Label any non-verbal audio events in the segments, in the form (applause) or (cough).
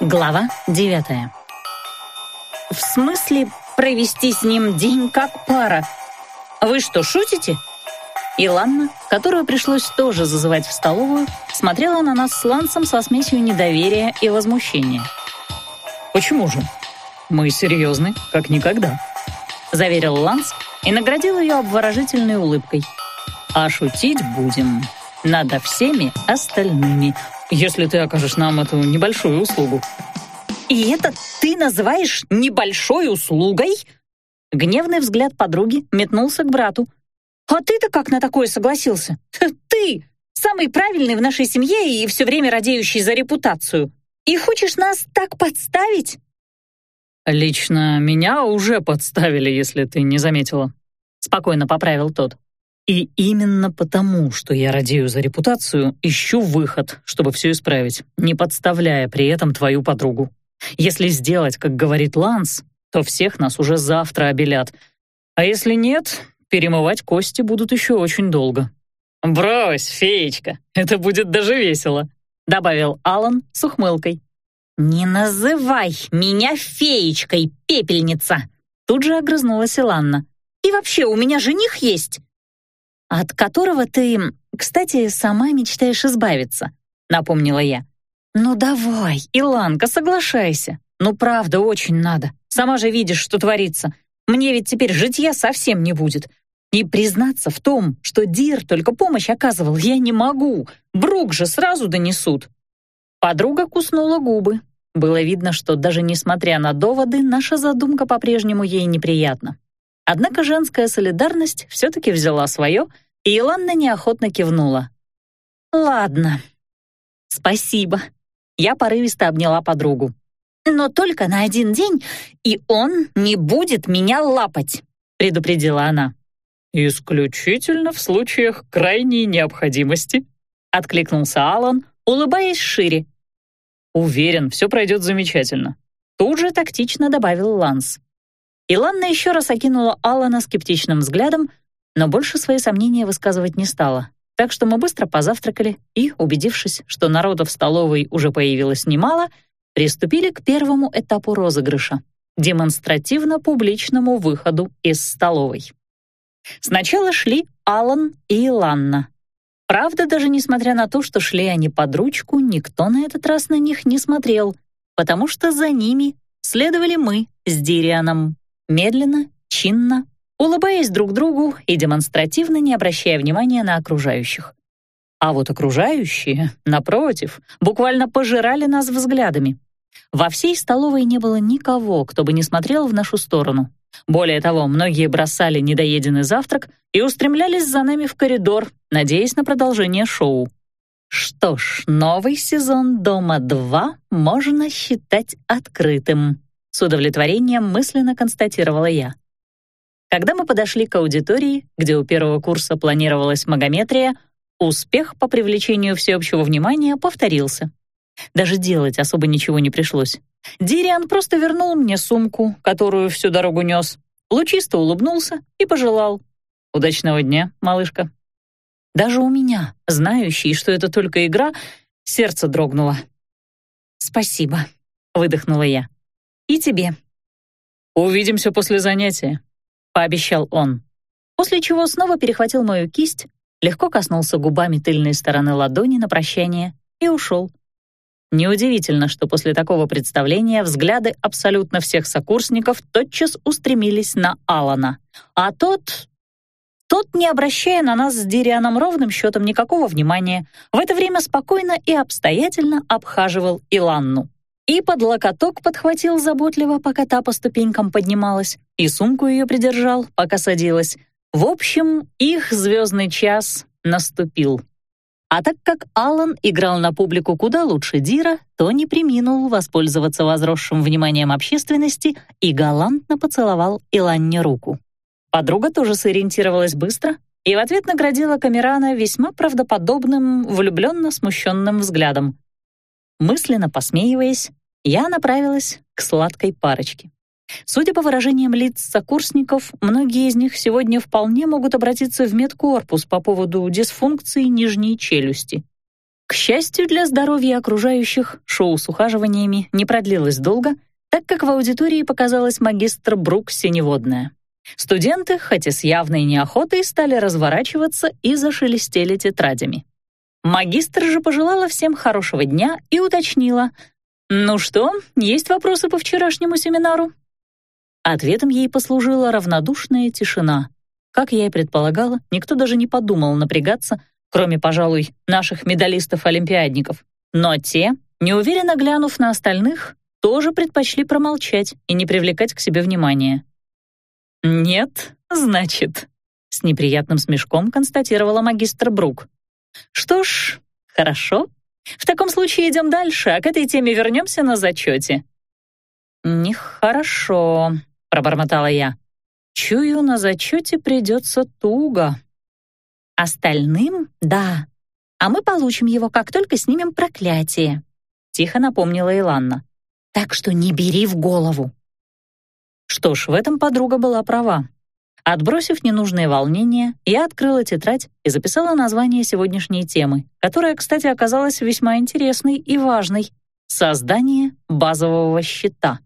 Глава девятая. В смысле провести с ним день как пара? Вы что, шутите? Иланна, которую пришлось тоже зазывать в столовую, смотрела на нас с Лансом со смесью недоверия и возмущения. «Почему же? Мы серьезны, как никогда», — заверил Ланс и наградил ее обворожительной улыбкой. «А шутить будем надо всеми остальными, если ты окажешь нам эту небольшую услугу». «И это ты называешь небольшой услугой?» Гневный взгляд подруги метнулся к брату. «А ты-то как на такое согласился? Ты, самый правильный в нашей семье и все время радеющий за репутацию. И хочешь нас так подставить?» «Лично меня уже подставили, если ты не заметила», — спокойно поправил тот. И именно потому, что я радею за репутацию, ищу выход, чтобы все исправить, не подставляя при этом твою подругу. Если сделать, как говорит Ланс, то всех нас уже завтра обелят. А если нет, перемывать кости будут еще очень долго. «Брось, феечка, это будет даже весело», — добавил Алан с ухмылкой. «Не называй меня феечкой, пепельница!» Тут же огрызнулась Иланна. «И вообще, у меня жених есть!» «От которого ты, кстати, сама мечтаешь избавиться», — напомнила я. «Ну давай, Иланка, соглашайся. Ну правда, очень надо. Сама же видишь, что творится. Мне ведь теперь житья совсем не будет. И признаться в том, что Дир только помощь оказывал, я не могу. Брук же сразу донесут». Подруга куснула губы. Было видно, что даже несмотря на доводы, наша задумка по-прежнему ей неприятна. Однако женская солидарность все-таки взяла свое, и Иланна неохотно кивнула. «Ладно, спасибо». Я порывисто обняла подругу. «Но только на один день, и он не будет меня лапать», предупредила она. «Исключительно в случаях крайней необходимости», откликнулся Алан, улыбаясь шире. «Уверен, все пройдет замечательно», тут же тактично добавил Ланс. Иланна еще раз окинула Алана скептичным взглядом, но больше свои сомнения высказывать не стала. Так что мы быстро позавтракали и, убедившись, что народа в столовой уже появилось немало, приступили к первому этапу розыгрыша — демонстративно-публичному выходу из столовой. Сначала шли Алан и Иланна. Правда, даже несмотря на то, что шли они под ручку, никто на этот раз на них не смотрел, потому что за ними следовали мы с Дирианом медленно, чинно, улыбаясь друг другу и демонстративно не обращая внимания на окружающих. А вот окружающие, напротив, буквально пожирали нас взглядами. Во всей столовой не было никого, кто бы не смотрел в нашу сторону. Более того, многие бросали недоеденный завтрак и устремлялись за нами в коридор, надеясь на продолжение шоу. Что ж, новый сезон «Дома-2» можно считать открытым. С удовлетворением мысленно констатировала я. Когда мы подошли к аудитории, где у первого курса планировалась магометрия, успех по привлечению всеобщего внимания повторился. Даже делать особо ничего не пришлось. Дириан просто вернул мне сумку, которую всю дорогу нес, лучисто улыбнулся и пожелал. «Удачного дня, малышка». Даже у меня, знающей, что это только игра, сердце дрогнуло. «Спасибо», — выдохнула я. «И тебе». «Увидимся после занятия», — пообещал он. После чего снова перехватил мою кисть, легко коснулся губами тыльной стороны ладони на прощание и ушел. Неудивительно, что после такого представления взгляды абсолютно всех сокурсников тотчас устремились на Алана, а тот... Тот, не обращая на нас с Дирианом ровным счетом никакого внимания, в это время спокойно и обстоятельно обхаживал Иланну и под локоток подхватил заботливо, пока та по ступенькам поднималась, и сумку ее придержал, пока садилась. В общем, их звездный час наступил. А так как Алан играл на публику куда лучше Дира, то не приминул воспользоваться возросшим вниманием общественности и галантно поцеловал Иланне руку. Подруга тоже сориентировалась быстро и в ответ наградила Камерана весьма правдоподобным, влюбленно смущенным взглядом. Мысленно посмеиваясь, я направилась к сладкой парочке. Судя по выражениям лиц сокурсников, многие из них сегодня вполне могут обратиться в медкорпус по поводу дисфункции нижней челюсти. К счастью для здоровья окружающих, шоу с ухаживаниями не продлилось долго, так как в аудитории показалась магистр Брук Синеводная. Студенты, хотя с явной неохотой, стали разворачиваться и зашелестели тетрадями. Магистр же пожелала всем хорошего дня и уточнила. «Ну что, есть вопросы по вчерашнему семинару?» Ответом ей послужила равнодушная тишина. Как я и предполагала, никто даже не подумал напрягаться, кроме, пожалуй, наших медалистов-олимпиадников. Но те, неуверенно глянув на остальных, тоже предпочли промолчать и не привлекать к себе внимания. «Нет, значит», — с неприятным смешком констатировала магистр Брук. «Что ж, хорошо. В таком случае идем дальше, а к этой теме вернемся на зачете». «Нехорошо», — пробормотала я. «Чую, на зачете придется туго». «Остальным — да. А мы получим его, как только снимем проклятие», — тихо напомнила Иланна. «Так что не бери в голову». Что ж, в этом подруга была права. Отбросив ненужные волнения, я открыла тетрадь и записала название сегодняшней темы, которая, кстати, оказалась весьма интересной и важной — создание базового щита.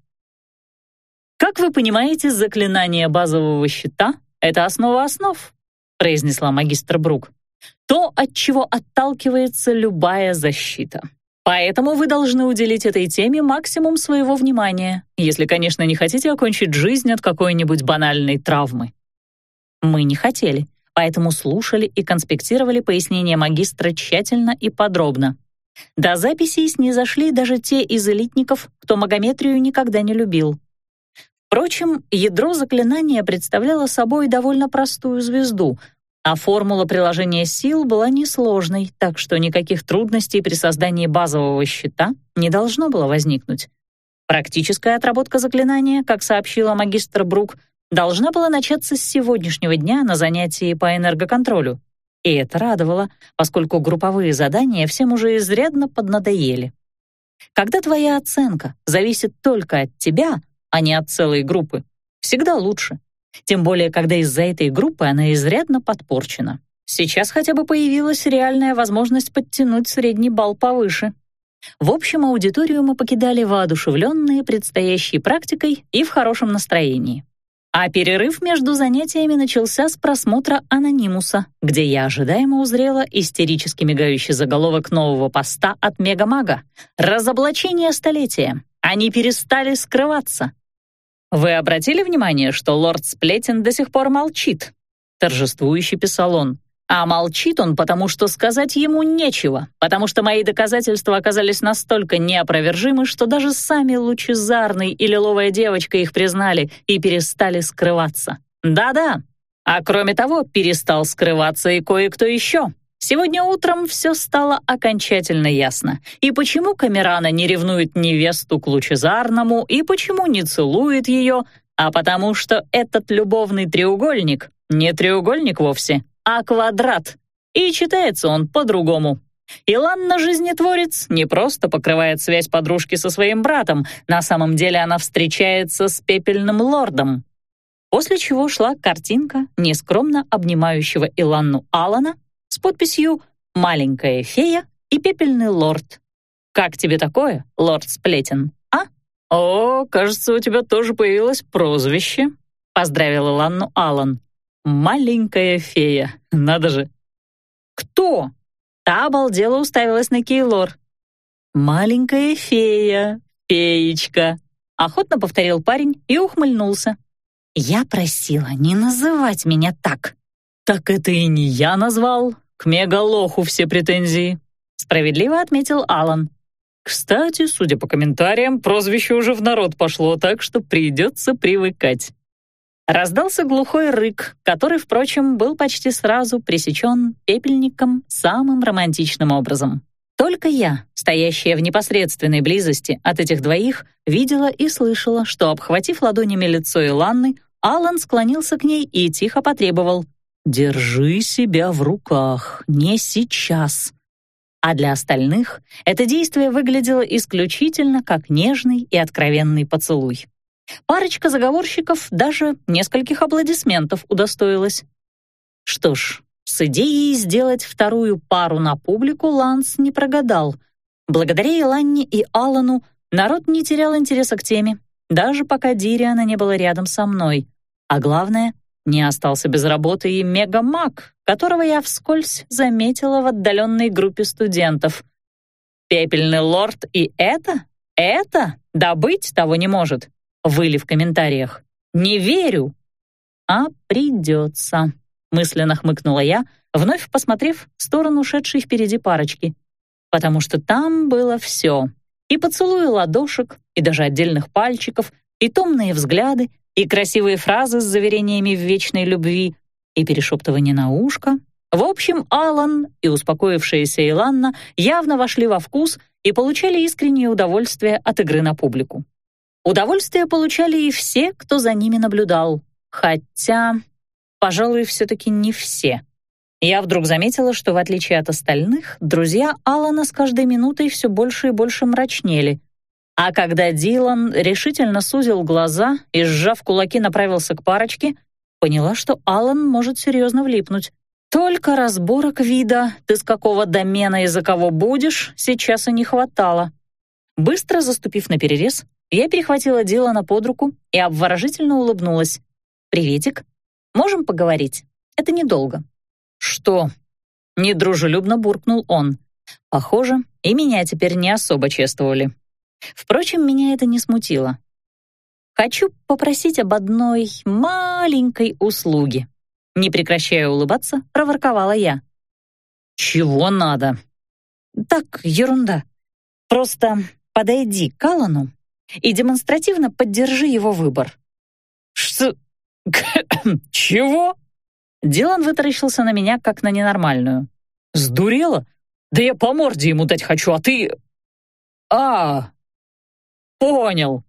Как вы понимаете, заклинание базового щита — это основа основ, произнесла магистр Брук. То, от чего отталкивается любая защита. Поэтому вы должны уделить этой теме максимум своего внимания, если, конечно, не хотите окончить жизнь от какой-нибудь банальной травмы. Мы не хотели, поэтому слушали и конспектировали пояснения магистра тщательно и подробно. До записей снизошли даже те из элитников, кто магометрию никогда не любил. Впрочем, ядро заклинания представляло собой довольно простую звезду — а формула приложения сил была несложной, так что никаких трудностей при создании базового щита не должно было возникнуть. Практическая отработка заклинания, как сообщила магистр Брук, должна была начаться с сегодняшнего дня на занятии по энергоконтролю. И это радовало, поскольку групповые задания всем уже изрядно поднадоели. Когда твоя оценка зависит только от тебя, а не от целой группы, всегда лучше. Тем более, когда из-за этой группы она изрядно подпорчена. Сейчас хотя бы появилась реальная возможность подтянуть средний балл повыше. В общем, аудиторию мы покидали воодушевленные предстоящей практикой и в хорошем настроении. А перерыв между занятиями начался с просмотра «Анонимуса», где я ожидаемо узрела истерически мигающий заголовок нового поста от Мегамага «Разоблачение столетия. Они перестали скрываться. «Вы обратили внимание, что лорд Сплетен до сих пор молчит?» Торжествующе писал он. А молчит он, потому что сказать ему нечего, потому что мои доказательства оказались настолько неопровержимы, что даже сами лучезарный и лиловая девочка их признали и перестали скрываться. Да-да. А кроме того, перестал скрываться и кое-кто еще. Сегодня утром все стало окончательно ясно. И почему Камерана не ревнует невесту к Лучезарному, и почему не целует ее, а потому что этот любовный треугольник не треугольник вовсе, а квадрат. И читается он по-другому. Иланна Жизнетворец не просто покрывает связь подружки со своим братом, на самом деле она встречается с пепельным лордом. После чего шла картинка нескромно обнимающего Иланну Алана с подписью «Маленькая фея» и «Пепельный лорд». Как тебе такое, лорд Сплетен, а? О, кажется, у тебя тоже появилось прозвище, поздравила Ланну Алан. Маленькая фея, надо же. Кто? Та обалдела уставилась на Кейлор. Маленькая фея, феечка, охотно повторил парень и ухмыльнулся. Я просила не называть меня так. Так это и не я назвал, к мегалоху все претензии», — справедливо отметил Алан. «Кстати, судя по комментариям, прозвище уже в народ пошло, так что придется привыкать». Раздался глухой рык, который, впрочем, был почти сразу пресечен пепельником самым романтичным образом. Только я, стоящая в непосредственной близости от этих двоих, видела и слышала, что, обхватив ладонями лицо Иланны, Алан склонился к ней и тихо потребовал Держи себя в руках, не сейчас. А для остальных это действие выглядело исключительно как нежный и откровенный поцелуй. Парочка заговорщиков даже нескольких аплодисментов удостоилась. Что ж, С идеей сделать вторую пару на публику Ланс не прогадал. Благодаря Иланне и Аллану народ не терял интереса к теме, даже пока Дириана не было рядом со мной. А главное, не остался без работы и мегамаг, которого я вскользь заметила в отдаленной группе студентов. «Пепельный лорд и это? Это? Добыть того не может!» Выли в комментариях. «Не верю!» «А придется», — мысленно хмыкнула я, вновь посмотрев в сторону шедшей впереди парочки. Потому что там было все. И поцелуи ладошек, и даже отдельных пальчиков, и томные взгляды, и красивые фразы с заверениями в вечной любви, и перешептывание на ушко. В общем, Алан и успокоившаяся Иланна явно вошли во вкус и получали искреннее удовольствие от игры на публику. Удовольствие получали и все, кто за ними наблюдал. Хотя, пожалуй, все-таки не все. Я вдруг заметила, что, в отличие от остальных, друзья Алана с каждой минутой все больше и больше мрачнели — а когда Дилан решительно сузил глаза и, сжав кулаки, направился к парочке, поняла, что Алан может серьезно влипнуть. Только разборок вида, ты с какого домена и за кого будешь, сейчас и не хватало. Быстро заступив на перерез, я перехватила Дилана под руку и обворожительно улыбнулась. «Приветик. Можем поговорить? Это недолго». «Что?» — недружелюбно буркнул он. «Похоже, и меня теперь не особо чествовали». Впрочем, меня это не смутило. Хочу попросить об одной маленькой услуге. Не прекращая улыбаться, проворковала я. Чего надо? Так, ерунда. Просто подойди к Аллану и демонстративно поддержи его выбор. Что? (coughs) Чего? Дилан вытаращился на меня, как на ненормальную. Сдурела? Да я по морде ему дать хочу, а ты... А, Понял.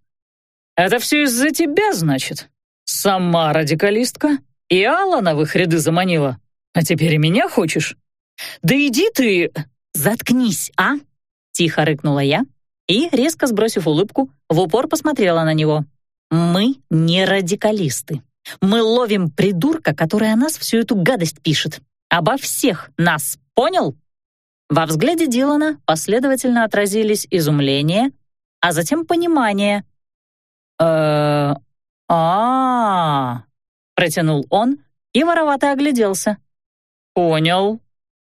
Это все из-за тебя, значит? Сама радикалистка и Алана в их ряды заманила. А теперь и меня хочешь? Да иди ты... Заткнись, а? Тихо рыкнула я и, резко сбросив улыбку, в упор посмотрела на него. Мы не радикалисты. Мы ловим придурка, который о нас всю эту гадость пишет. Обо всех нас, понял? Во взгляде Дилана последовательно отразились изумление, а затем понимание. э а протянул он и воровато огляделся. «Понял».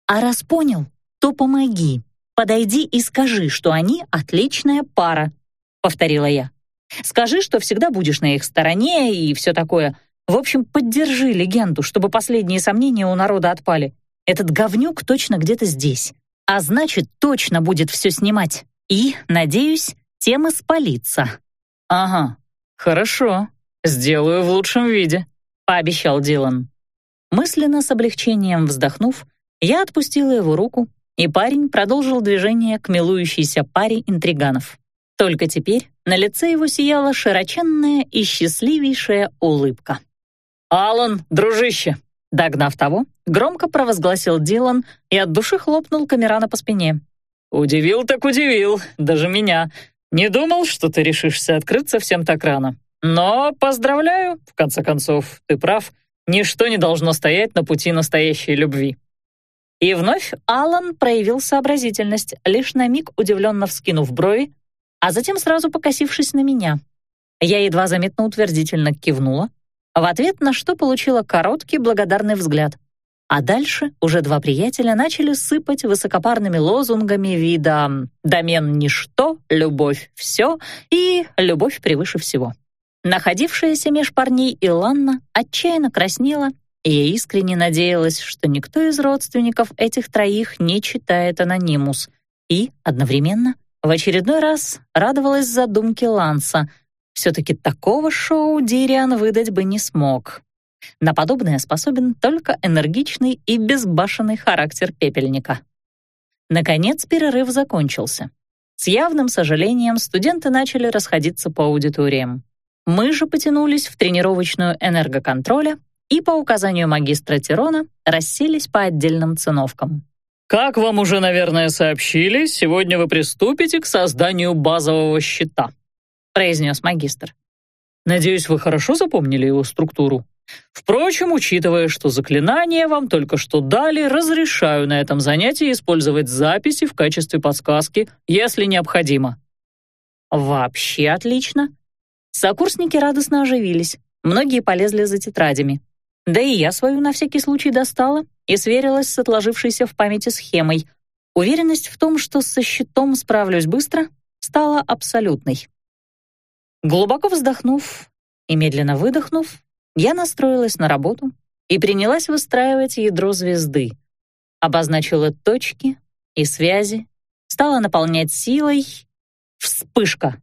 «А раз понял, то помоги. Подойди и скажи, что они отличная пара», — повторила я. «Скажи, что всегда будешь на их стороне и все такое. В общем, поддержи легенду, чтобы последние сомнения у народа отпали. Этот говнюк точно где-то здесь. А значит, точно будет все снимать. И, надеюсь, тем и спалиться». «Ага, хорошо, сделаю в лучшем виде», — пообещал Дилан. Мысленно с облегчением вздохнув, я отпустила его руку, и парень продолжил движение к милующейся паре интриганов. Только теперь на лице его сияла широченная и счастливейшая улыбка. «Алан, дружище!» Догнав того, громко провозгласил Дилан и от души хлопнул Камерана по спине. «Удивил так удивил, даже меня. Не думал, что ты решишься открыться всем так рано. Но поздравляю, в конце концов, ты прав. Ничто не должно стоять на пути настоящей любви. И вновь Алан проявил сообразительность, лишь на миг удивленно вскинув брови, а затем сразу покосившись на меня. Я едва заметно утвердительно кивнула, в ответ на что получила короткий благодарный взгляд. А дальше уже два приятеля начали сыпать высокопарными лозунгами вида «домен ничто», «любовь все» и «любовь превыше всего». Находившаяся меж парней Иланна отчаянно краснела, я искренне надеялась, что никто из родственников этих троих не читает анонимус, и, одновременно, в очередной раз радовалась задумке Ланса. Все-таки такого шоу Дириан выдать бы не смог. На подобное способен только энергичный и безбашенный характер пепельника. Наконец перерыв закончился. С явным сожалением студенты начали расходиться по аудиториям. Мы же потянулись в тренировочную энергоконтроля и по указанию магистра Тирона расселись по отдельным циновкам. «Как вам уже, наверное, сообщили, сегодня вы приступите к созданию базового щита», произнес магистр. «Надеюсь, вы хорошо запомнили его структуру?» Впрочем, учитывая, что заклинание вам только что дали, разрешаю на этом занятии использовать записи в качестве подсказки, если необходимо». «Вообще отлично». Сокурсники радостно оживились. Многие полезли за тетрадями. Да и я свою на всякий случай достала и сверилась с отложившейся в памяти схемой. Уверенность в том, что со щитом справлюсь быстро, стала абсолютной. Глубоко вздохнув и медленно выдохнув, я настроилась на работу и принялась выстраивать ядро звезды. Обозначила точки и связи, стала наполнять силой. Вспышка!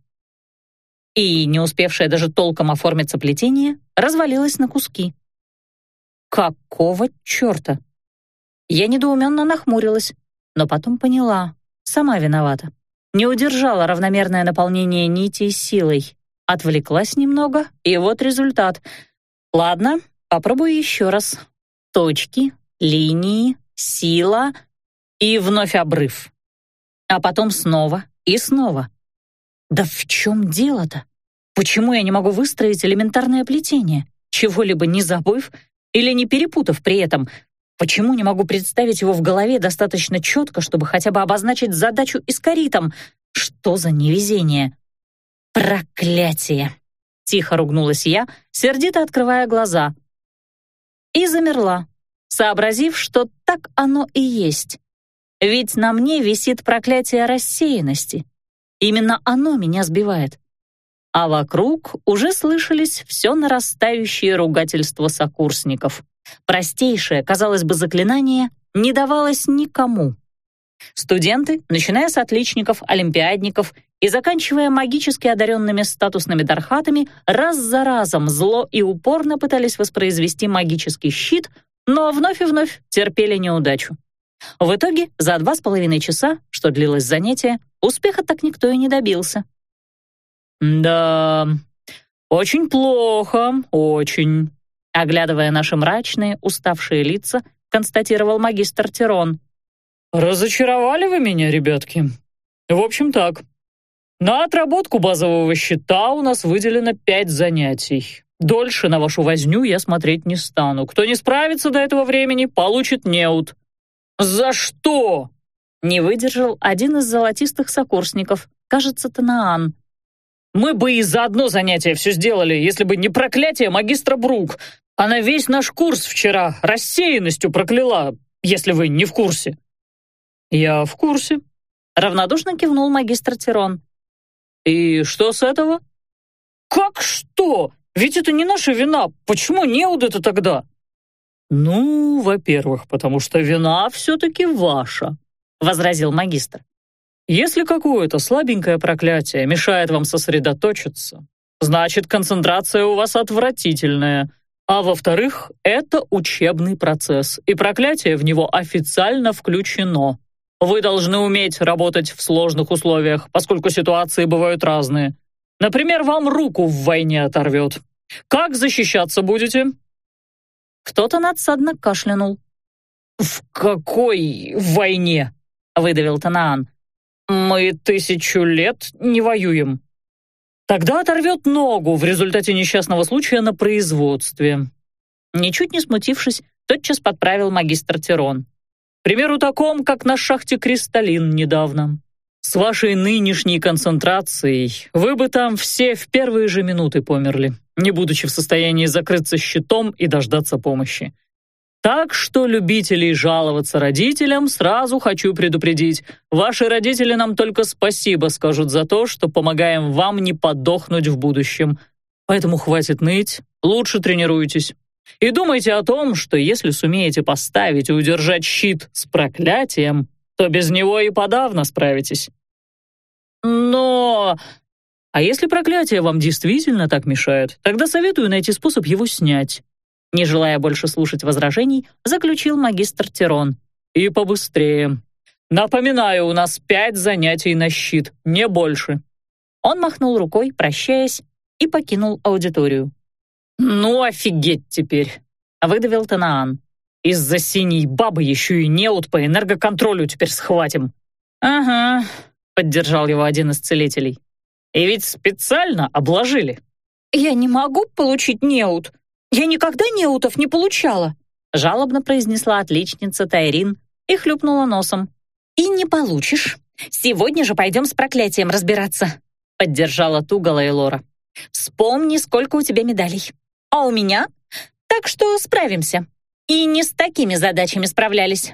И, не успевшая даже толком оформиться плетение, развалилась на куски. Какого черта? Я недоуменно нахмурилась, но потом поняла, сама виновата. Не удержала равномерное наполнение нитей силой. Отвлеклась немного, и вот результат. Ладно, попробую еще раз. Точки, линии, сила и вновь обрыв. А потом снова и снова. Да в чем дело-то? Почему я не могу выстроить элементарное плетение, чего-либо не забыв или не перепутав при этом? Почему не могу представить его в голове достаточно четко, чтобы хотя бы обозначить задачу искоритом? Что за невезение? Проклятие! Тихо ругнулась я, сердито открывая глаза. И замерла, сообразив, что так оно и есть. Ведь на мне висит проклятие рассеянности. Именно оно меня сбивает а вокруг уже слышались все нарастающие ругательства сокурсников. Простейшее, казалось бы, заклинание не давалось никому. Студенты, начиная с отличников, олимпиадников и заканчивая магически одаренными статусными дархатами, раз за разом зло и упорно пытались воспроизвести магический щит, но вновь и вновь терпели неудачу. В итоге за два с половиной часа, что длилось занятие, успеха так никто и не добился. «Да, очень плохо, очень», — оглядывая наши мрачные, уставшие лица, констатировал магистр Тирон. «Разочаровали вы меня, ребятки? В общем так, на отработку базового счета у нас выделено пять занятий. Дольше на вашу возню я смотреть не стану. Кто не справится до этого времени, получит неуд». «За что?» Не выдержал один из золотистых сокурсников, кажется, Танаан. Мы бы и за одно занятие все сделали, если бы не проклятие магистра Брук. Она весь наш курс вчера рассеянностью прокляла, если вы не в курсе». «Я в курсе», — равнодушно кивнул магистр Тирон. «И что с этого?» «Как что? Ведь это не наша вина. Почему неуд-то тогда?» «Ну, во-первых, потому что вина все-таки ваша», — возразил магистр. Если какое-то слабенькое проклятие мешает вам сосредоточиться, значит, концентрация у вас отвратительная. А во-вторых, это учебный процесс, и проклятие в него официально включено. Вы должны уметь работать в сложных условиях, поскольку ситуации бывают разные. Например, вам руку в войне оторвет. Как защищаться будете?» Кто-то надсадно кашлянул. «В какой войне?» — выдавил Танаан. Мы тысячу лет не воюем. Тогда оторвет ногу в результате несчастного случая на производстве. Ничуть не смутившись, тотчас подправил магистр Тирон. К примеру таком, как на шахте «Кристаллин» недавно. С вашей нынешней концентрацией вы бы там все в первые же минуты померли, не будучи в состоянии закрыться щитом и дождаться помощи. Так что любителей жаловаться родителям сразу хочу предупредить. Ваши родители нам только спасибо скажут за то, что помогаем вам не подохнуть в будущем. Поэтому хватит ныть, лучше тренируйтесь. И думайте о том, что если сумеете поставить и удержать щит с проклятием, то без него и подавно справитесь. Но... А если проклятие вам действительно так мешает, тогда советую найти способ его снять. Не желая больше слушать возражений, заключил магистр Тирон. «И побыстрее. Напоминаю, у нас пять занятий на щит, не больше». Он махнул рукой, прощаясь, и покинул аудиторию. «Ну, офигеть теперь!» — выдавил Танаан. «Из-за синей бабы еще и неуд по энергоконтролю теперь схватим». «Ага», — поддержал его один из целителей. «И ведь специально обложили». «Я не могу получить неуд», Я никогда неутов не получала!» жалобно произнесла отличница Тайрин и хлюпнула носом. «И не получишь. Сегодня же пойдем с проклятием разбираться», поддержала Тугала и Лора. «Вспомни, сколько у тебя медалей. А у меня? Так что справимся. И не с такими задачами справлялись».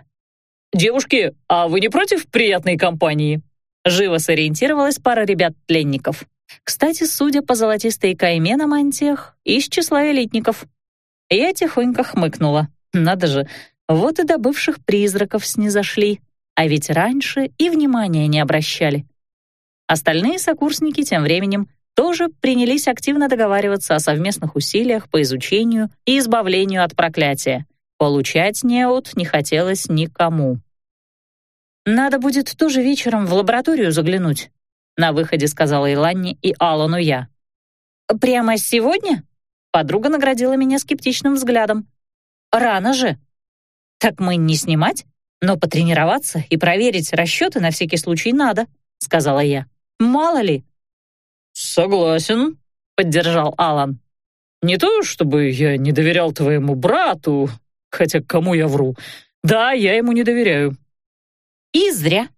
«Девушки, а вы не против приятной компании?» Живо сориентировалась пара ребят-пленников. Кстати, судя по золотистой кайме на мантиях, из числа элитников. Я тихонько хмыкнула. Надо же, вот и до бывших призраков снизошли, а ведь раньше и внимания не обращали. Остальные сокурсники тем временем тоже принялись активно договариваться о совместных усилиях по изучению и избавлению от проклятия. Получать неуд не хотелось никому. «Надо будет тоже вечером в лабораторию заглянуть», на выходе сказала Иланне и Алану я. «Прямо сегодня?» Подруга наградила меня скептичным взглядом. Рано же. Так мы не снимать, но потренироваться и проверить расчеты на всякий случай надо, сказала я. Мало ли. Согласен, поддержал Алан. Не то, чтобы я не доверял твоему брату, хотя кому я вру. Да, я ему не доверяю. И зря.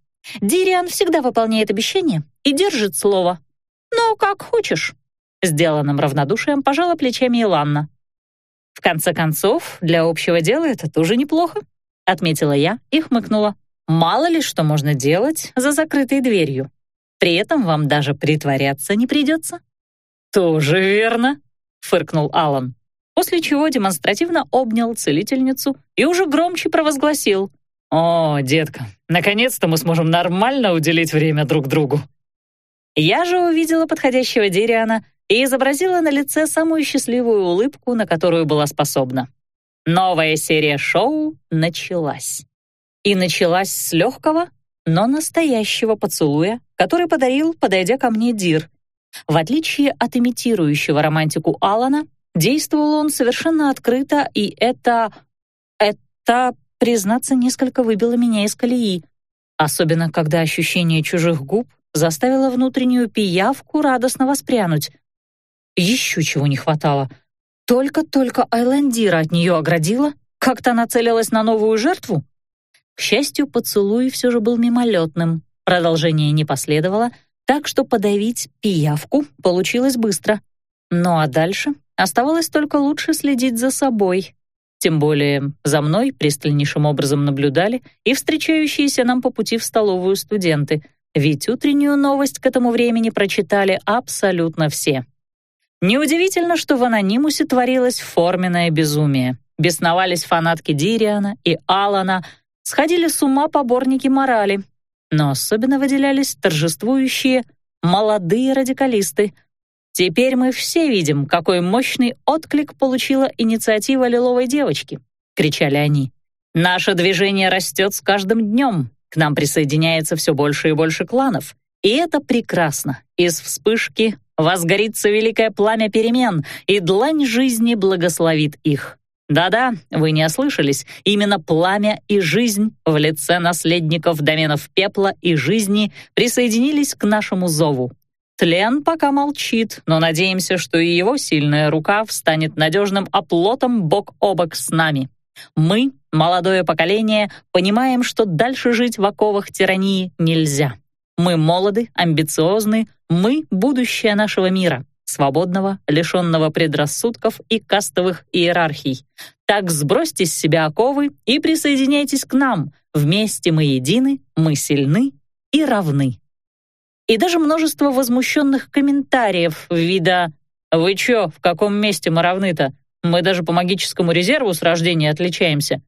Дириан всегда выполняет обещания и держит слово. Но как хочешь. Сделанным равнодушием пожала плечами Иланна. В конце концов, для общего дела это тоже неплохо, отметила я и хмыкнула. Мало ли что можно делать за закрытой дверью. При этом вам даже притворяться не придется. Тоже верно, фыркнул Алан, после чего демонстративно обнял целительницу и уже громче провозгласил: «О, детка, наконец-то мы сможем нормально уделить время друг другу». Я же увидела подходящего Дириана и изобразила на лице самую счастливую улыбку, на которую была способна. Новая серия шоу началась. И началась с легкого, но настоящего поцелуя, который подарил, подойдя ко мне Дир. В отличие от имитирующего романтику Алана, действовал он совершенно открыто, и это... это, признаться, несколько выбило меня из колеи. Особенно, когда ощущение чужих губ заставило внутреннюю пиявку радостно воспрянуть. Еще чего не хватало. Только-только Айлендира от нее оградила, как-то нацелилась на новую жертву. К счастью, поцелуй все же был мимолетным. Продолжение не последовало, так что подавить пиявку получилось быстро. Ну а дальше оставалось только лучше следить за собой. Тем более за мной пристальнейшим образом наблюдали и встречающиеся нам по пути в столовую студенты, ведь утреннюю новость к этому времени прочитали абсолютно все. Неудивительно, что в анонимусе творилось форменное безумие. Бесновались фанатки Дириана и Алана, сходили с ума поборники морали. Но особенно выделялись торжествующие молодые радикалисты. Теперь мы все видим, какой мощный отклик получила инициатива лиловой девочки, кричали они. Наше движение растет с каждым днем. К нам присоединяется все больше и больше кланов. И это прекрасно. Из вспышки возгорится великое пламя перемен, и длань жизни благословит их. Да-да, вы не ослышались, именно пламя и жизнь в лице наследников доменов пепла и жизни присоединились к нашему зову. Тлен пока молчит, но надеемся, что и его сильная рука встанет надежным оплотом бок о бок с нами. Мы, молодое поколение, понимаем, что дальше жить в оковах тирании нельзя. Мы молоды, амбициозны, мы — будущее нашего мира, свободного, лишенного предрассудков и кастовых иерархий. Так сбросьте с себя оковы и присоединяйтесь к нам. Вместе мы едины, мы сильны и равны. И даже множество возмущенных комментариев вида «Вы чё, в каком месте мы равны-то? Мы даже по магическому резерву с рождения отличаемся»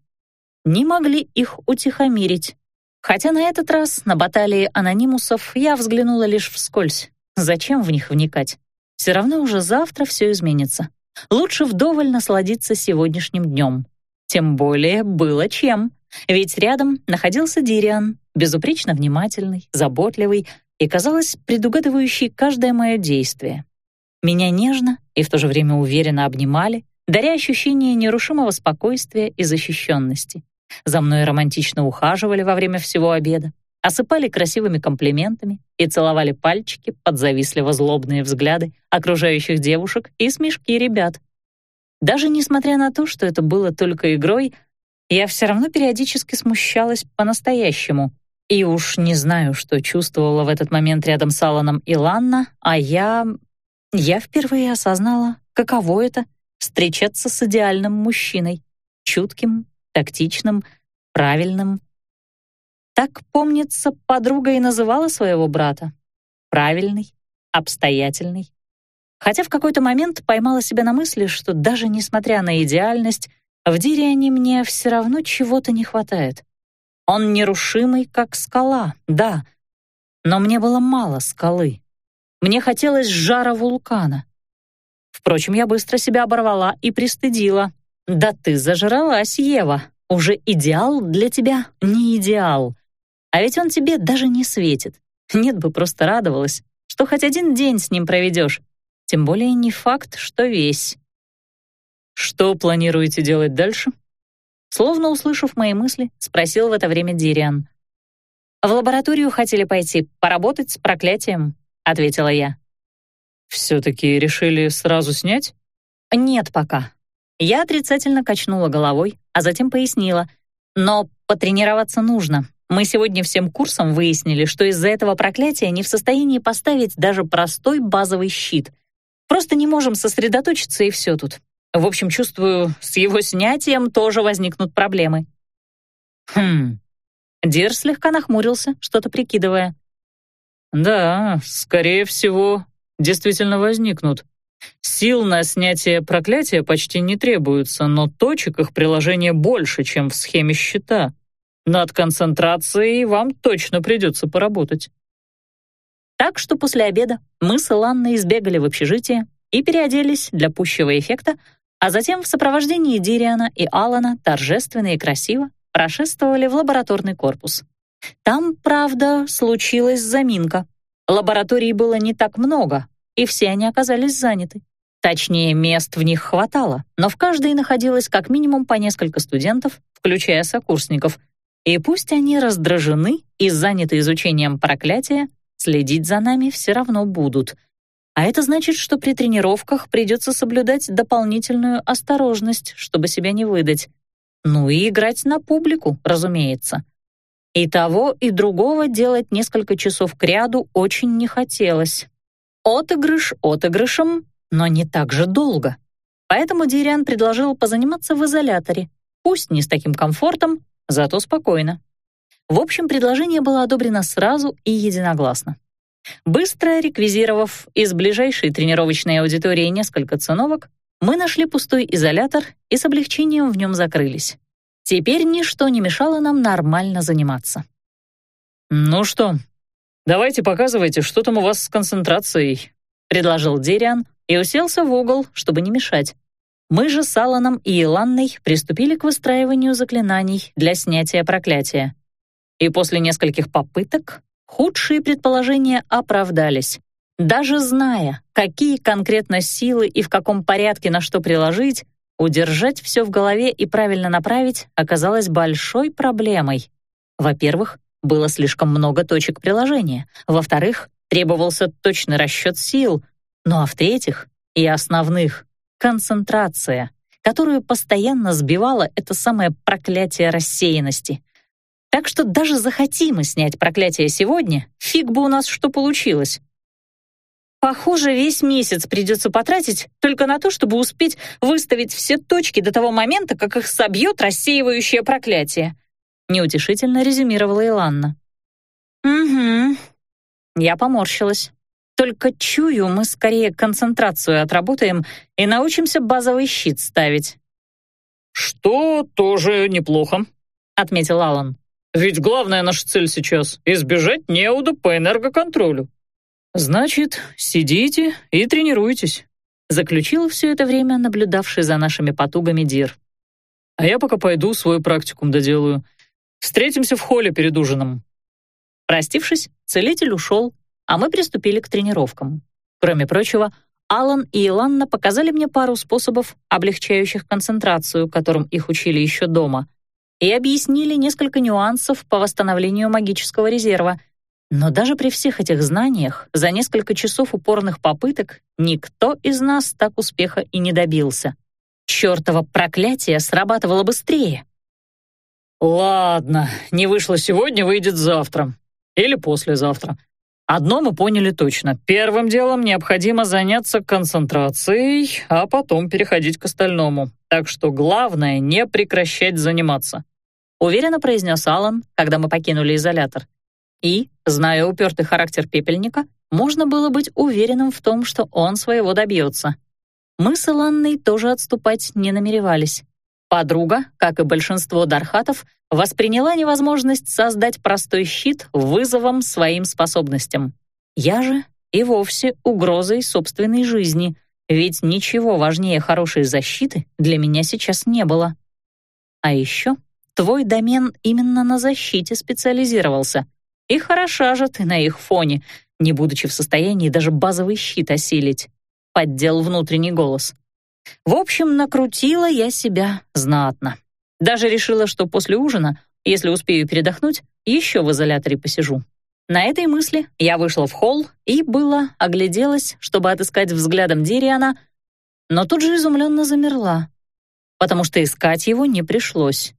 не могли их утихомирить. Хотя на этот раз на баталии анонимусов я взглянула лишь вскользь. Зачем в них вникать? Все равно уже завтра все изменится. Лучше вдоволь насладиться сегодняшним днем. Тем более было чем. Ведь рядом находился Дириан, безупречно внимательный, заботливый и, казалось, предугадывающий каждое мое действие. Меня нежно и в то же время уверенно обнимали, даря ощущение нерушимого спокойствия и защищенности. За мной романтично ухаживали во время всего обеда, осыпали красивыми комплиментами и целовали пальчики под завистливо злобные взгляды окружающих девушек и смешки ребят. Даже несмотря на то, что это было только игрой, я все равно периодически смущалась по-настоящему. И уж не знаю, что чувствовала в этот момент рядом с Аланом и Ланна, а я... Я впервые осознала, каково это — встречаться с идеальным мужчиной. Чутким, тактичным, правильным. Так, помнится, подруга и называла своего брата. Правильный, обстоятельный. Хотя в какой-то момент поймала себя на мысли, что даже несмотря на идеальность, в Дириане мне все равно чего-то не хватает. Он нерушимый, как скала, да, но мне было мало скалы. Мне хотелось жара вулкана. Впрочем, я быстро себя оборвала и пристыдила. «Да ты зажралась, Ева. Уже идеал для тебя не идеал. А ведь он тебе даже не светит. Нет бы просто радовалась, что хоть один день с ним проведешь. Тем более не факт, что весь». «Что планируете делать дальше?» Словно услышав мои мысли, спросил в это время Дириан. «В лабораторию хотели пойти, поработать с проклятием», — ответила я. «Все-таки решили сразу снять?» «Нет пока». Я отрицательно качнула головой, а затем пояснила. «Но потренироваться нужно. Мы сегодня всем курсом выяснили, что из-за этого проклятия не в состоянии поставить даже простой базовый щит. Просто не можем сосредоточиться, и все тут. В общем, чувствую, с его снятием тоже возникнут проблемы». «Хм...» Дир слегка нахмурился, что-то прикидывая. «Да, скорее всего, действительно возникнут. Сил на снятие проклятия почти не требуется, но точек их приложения больше, чем в схеме щита. Над концентрацией вам точно придется поработать. Так что после обеда мы с Иланной избегали в общежитие и переоделись для пущего эффекта, а затем в сопровождении Дириана и Алана торжественно и красиво прошествовали в лабораторный корпус. Там, правда, случилась заминка. Лабораторий было не так много, и все они оказались заняты. Точнее, мест в них хватало, но в каждой находилось как минимум по несколько студентов, включая сокурсников, и пусть они раздражены и заняты изучением проклятия, следить за нами все равно будут. А это значит, что при тренировках придется соблюдать дополнительную осторожность, чтобы себя не выдать. Ну и играть на публику, разумеется. И того, и другого делать несколько часов кряду очень не хотелось. Отыгрыш отыгрышем, но не так же долго. Поэтому Дириан предложил позаниматься в изоляторе, пусть не с таким комфортом, зато спокойно. В общем, предложение было одобрено сразу и единогласно. Быстро реквизировав из ближайшей тренировочной аудитории несколько циновок, мы нашли пустой изолятор и с облегчением в нем закрылись. Теперь ничто не мешало нам нормально заниматься. «Ну что, давайте показывайте, что там у вас с концентрацией», — предложил Дериан и уселся в угол, чтобы не мешать. Мы же с Аланом и Иланной приступили к выстраиванию заклинаний для снятия проклятия. И после нескольких попыток худшие предположения оправдались. Даже зная, какие конкретно силы и в каком порядке на что приложить, удержать все в голове и правильно направить оказалось большой проблемой. Во-первых, было слишком много точек приложения. Во-вторых, требовался точный расчет сил. Ну а в-третьих, и основных концентрация, которую постоянно сбивало это самое проклятие рассеянности. Так что даже захотим мы снять проклятие сегодня, фиг бы у нас что получилось. Похоже, весь месяц придется потратить только на то, чтобы успеть выставить все точки до того момента, как их собьет рассеивающее проклятие. Неутешительно резюмировала Иланна. «Угу». Я поморщилась. Только чую, мы скорее концентрацию отработаем и научимся базовый щит ставить. «Что тоже неплохо», — отметил Алан. «Ведь главная наша цель сейчас — избежать неуда по энергоконтролю». «Значит, сидите и тренируйтесь», — заключил все это время наблюдавший за нашими потугами Дир. «А я пока пойду свой практикум доделаю. Встретимся в холле перед ужином». Простившись, целитель ушел, а мы приступили к тренировкам. Кроме прочего, Алан и Иланна показали мне пару способов, облегчающих концентрацию, которым их учили еще дома, и объяснили несколько нюансов по восстановлению магического резерва. Но даже при всех этих знаниях, за несколько часов упорных попыток, никто из нас так успеха и не добился. чертово проклятие срабатывало быстрее. «Ладно, не вышло сегодня, выйдет завтра. Или послезавтра. Одно мы поняли точно. Первым делом необходимо заняться концентрацией, а потом переходить к остальному. Так что главное — не прекращать заниматься», — уверенно произнес Алан, когда мы покинули изолятор. И, зная упертый характер пепельника, можно было быть уверенным в том, что он своего добьется. Мы с Иланной тоже отступать не намеревались. Подруга, как и большинство дархатов, восприняла невозможность создать простой щит вызовом своим способностям. Я же и вовсе угрозой собственной жизни, ведь ничего важнее хорошей защиты для меня сейчас не было. А еще твой домен именно на защите специализировался. И хороша же ты на их фоне, не будучи в состоянии даже базовый щит осилить. Поддел внутренний голос. В общем, накрутила я себя знатно. Даже решила, что после ужина, если успею передохнуть, еще в изоляторе посижу. На этой мысли я вышла в холл и было огляделась, чтобы отыскать взглядом Дириана, но тут же изумленно замерла, потому что искать его не пришлось.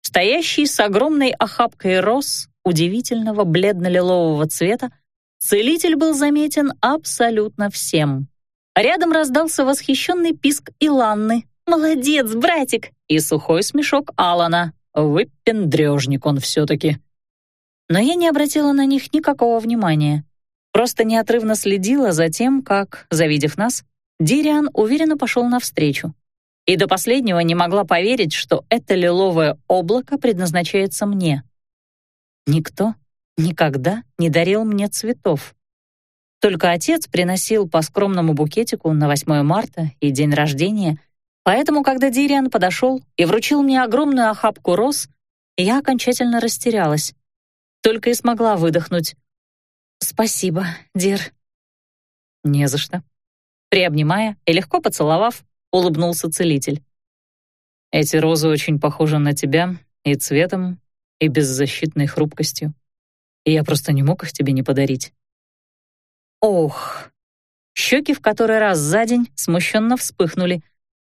Стоящий с огромной охапкой роз удивительного бледно-лилового цвета, целитель был заметен абсолютно всем. Рядом раздался восхищенный писк Иланны. «Молодец, братик!» и сухой смешок Алана. Выпендрежник он все-таки. Но я не обратила на них никакого внимания. Просто неотрывно следила за тем, как, завидев нас, Дириан уверенно пошел навстречу. И до последнего не могла поверить, что это лиловое облако предназначается мне. Никто никогда не дарил мне цветов. Только отец приносил по скромному букетику на 8 марта и день рождения, поэтому, когда Дириан подошел и вручил мне огромную охапку роз, я окончательно растерялась. Только и смогла выдохнуть. «Спасибо, Дир». «Не за что». Приобнимая и легко поцеловав, улыбнулся целитель. «Эти розы очень похожи на тебя и цветом, и беззащитной хрупкостью. И я просто не мог их тебе не подарить. Ох! Щеки в который раз за день смущенно вспыхнули.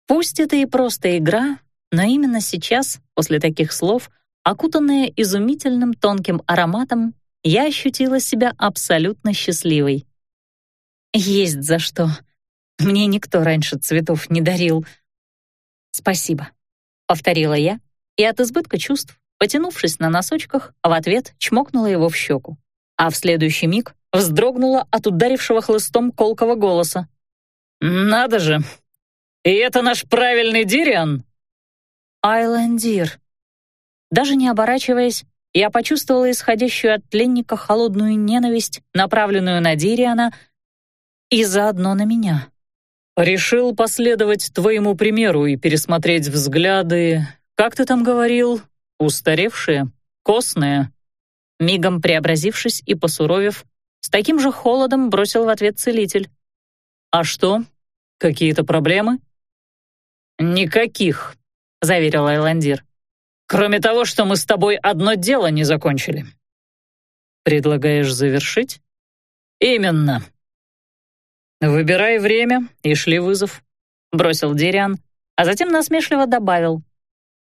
Пусть это и просто игра, но именно сейчас, после таких слов, окутанная изумительным тонким ароматом, я ощутила себя абсолютно счастливой. Есть за что. Мне никто раньше цветов не дарил. Спасибо, повторила я, и от избытка чувств, потянувшись на носочках, в ответ чмокнула его в щеку. А в следующий миг вздрогнула от ударившего хлыстом колкого голоса. «Надо же! И это наш правильный Дириан?» «Айлендир». Даже не оборачиваясь, я почувствовала исходящую от пленника холодную ненависть, направленную на Дириана и заодно на меня. «Решил последовать твоему примеру и пересмотреть взгляды, как ты там говорил, устаревшие, костные». Мигом преобразившись и посуровев, с таким же холодом бросил в ответ целитель. «А что? Какие-то проблемы?» «Никаких», — заверил Айландир. «Кроме того, что мы с тобой одно дело не закончили». «Предлагаешь завершить?» «Именно». «Выбирай время и шли вызов», — бросил Дериан, а затем насмешливо добавил.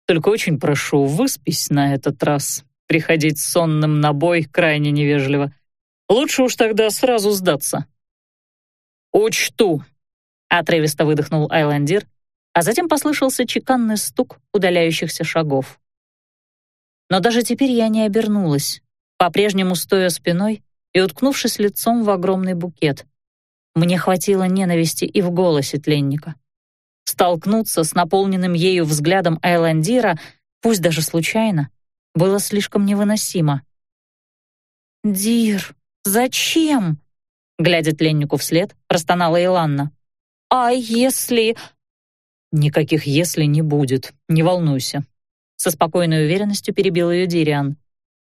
«Только очень прошу, выспись на этот раз. Приходить сонным на бой крайне невежливо. Лучше уж тогда сразу сдаться. «Учту», — отрывисто выдохнул Айландир, а затем послышался чеканный стук удаляющихся шагов. Но даже теперь я не обернулась, по-прежнему стоя спиной и уткнувшись лицом в огромный букет. Мне хватило ненависти и в голосе тленника. Столкнуться с наполненным ею взглядом Айландира, пусть даже случайно, было слишком невыносимо. «Дир», «Зачем?» Глядя тленнику вслед, простонала Иланна. «А если...» «Никаких «если» не будет, не волнуйся», со спокойной уверенностью перебил ее Дириан.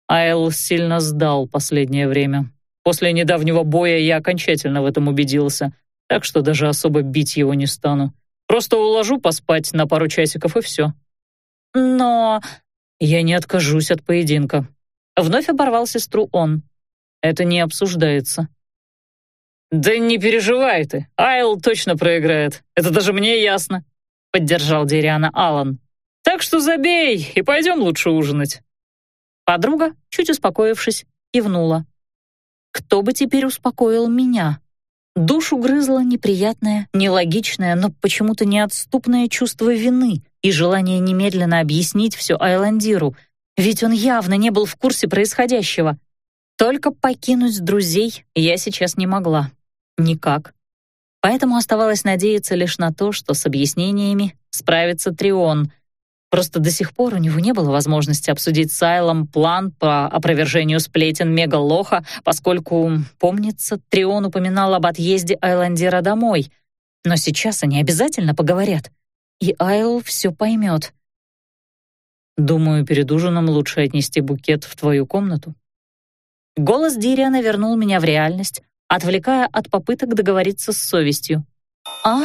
Айл сильно сдал последнее время. После недавнего боя я окончательно в этом убедился, так что даже особо бить его не стану. Просто уложу поспать на пару часиков и все. Но я не откажусь от поединка. Вновь оборвал сестру он. Это не обсуждается. «Да не переживай ты, Айл точно проиграет. Это даже мне ясно», — поддержал Дириана Аллан. «Так что забей и пойдем лучше ужинать». Подруга, чуть успокоившись, кивнула. Кто бы теперь успокоил меня? Душу грызло неприятное, нелогичное, но почему-то неотступное чувство вины и желание немедленно объяснить все Айландиру, ведь он явно не был в курсе происходящего. Только покинуть друзей я сейчас не могла. Никак. Поэтому оставалось надеяться лишь на то, что с объяснениями справится Трион, Просто до сих пор у него не было возможности обсудить с Айлом план по опровержению сплетен Мегалоха, поскольку, помнится, Трион упоминал об отъезде Айландира домой. Но сейчас они обязательно поговорят, и Айл все поймет. «Думаю, перед ужином лучше отнести букет в твою комнату». Голос Дириана вернул меня в реальность, отвлекая от попыток договориться с совестью. «А?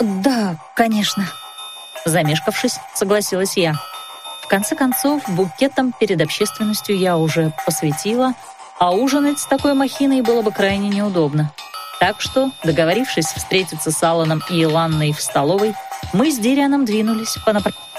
Да, конечно». Замешкавшись, согласилась я. В конце концов, букетом перед общественностью я уже посвятила, а ужинать с такой махиной было бы крайне неудобно. Так что, договорившись встретиться с Алланом и Иланной в столовой, мы с Дирианом двинулись по направлению